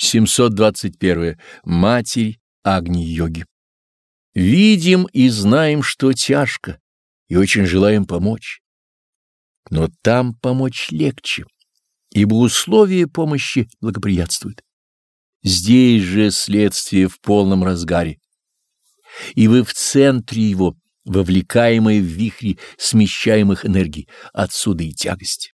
721. Матерь Агни-йоги. Видим и знаем, что тяжко, и очень желаем помочь. Но там помочь легче, ибо условия помощи благоприятствуют. Здесь же следствие в полном разгаре, и вы в центре его, вовлекаемые в вихри смещаемых энергий, отсюда и тягость.